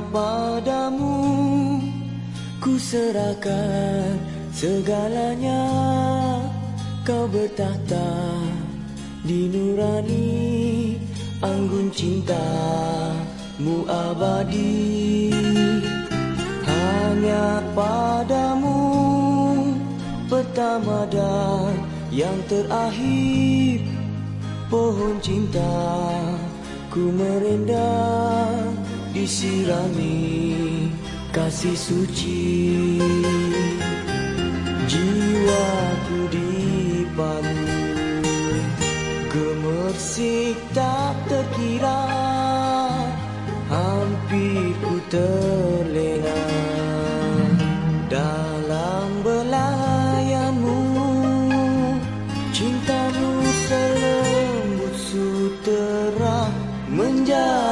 padamu Ku serahkan segalanya. Kau bertahta di nurani Anggun cintamu abadi. Hanya padamu pertama dan yang terakhir Pohon cinta ku merendah disirami kasih suci. Jiwaku dipandu gemersik tak terkira hampir ku terlena. Dalam belayanmu cintamu selembut sutera menjadi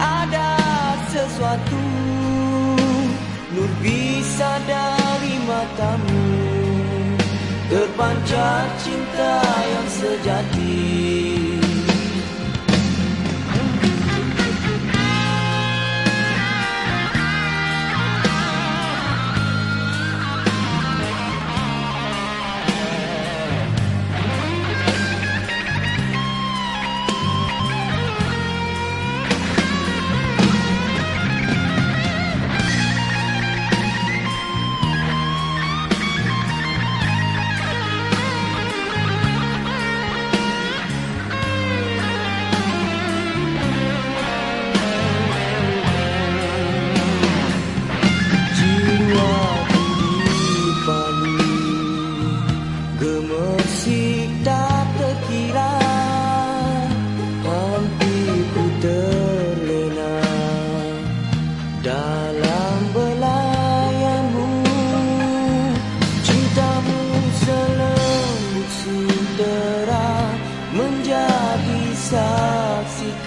Ada sesuatu Nur bisa dari matamu. Terpancar cinta yang sejati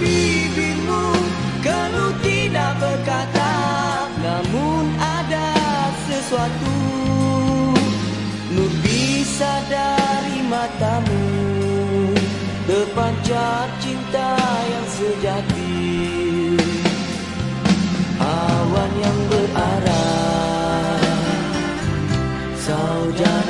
bibirmu Kalau tidak berkata Namun ada sesuatu Nur bisa dari matamu. Terpancar cinta yang sejati. Awan yang berarah Saudara